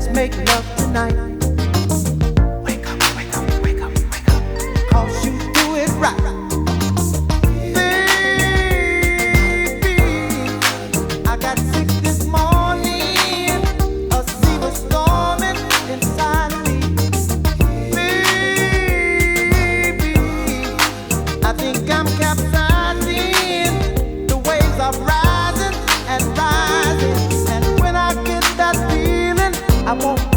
Let's make love tonight. amor.